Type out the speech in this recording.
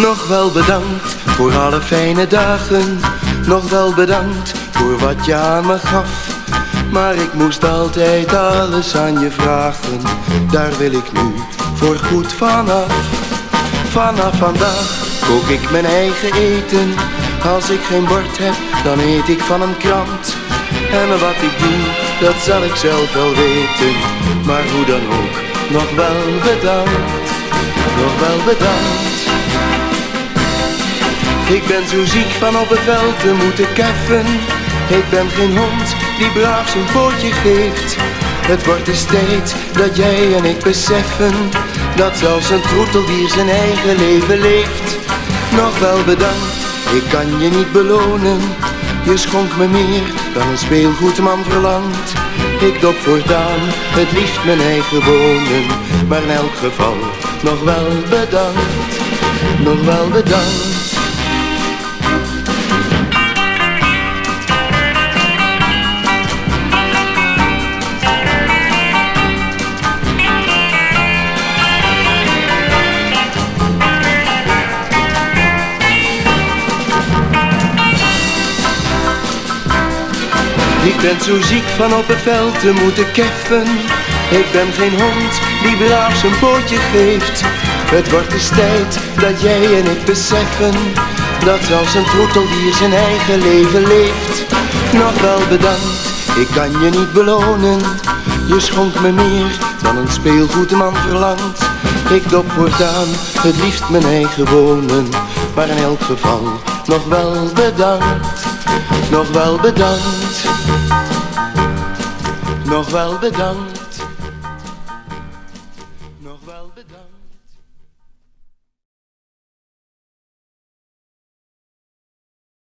Nog wel bedankt voor alle fijne dagen. Nog wel bedankt voor wat je aan me gaf. Maar ik moest altijd alles aan je vragen. Daar wil ik nu voor goed vanaf. Vanaf vandaag kook ik mijn eigen eten. Als ik geen bord heb, dan eet ik van een krant. En wat ik doe, dat zal ik zelf wel weten. Maar hoe dan ook, nog wel bedankt. Nog wel bedankt. Ik ben zo ziek van op het veld te moeten keffen. Ik ben geen hond die braaf zijn pootje geeft. Het wordt de tijd dat jij en ik beseffen dat zelfs een troeteldier zijn eigen leven leeft. Nog wel bedankt, ik kan je niet belonen. Je schonk me meer dan een speelgoedman verlangt. Ik dop voortaan het liefst mijn eigen wonen. Maar in elk geval nog wel bedankt, nog wel bedankt. Ik ben zo ziek van op het veld te moeten keffen. Ik ben geen hond die braaf zijn pootje geeft. Het wordt dus tijd dat jij en ik beseffen dat zelfs een troeteldier zijn eigen leven leeft. Nog wel bedankt, ik kan je niet belonen. Je schonk me meer dan een speelgoedman verlangt. Ik dop voortaan het liefst mijn eigen wonen. Maar in elk geval nog wel bedankt, nog wel bedankt. Nog wel bedankt. Nog wel bedankt.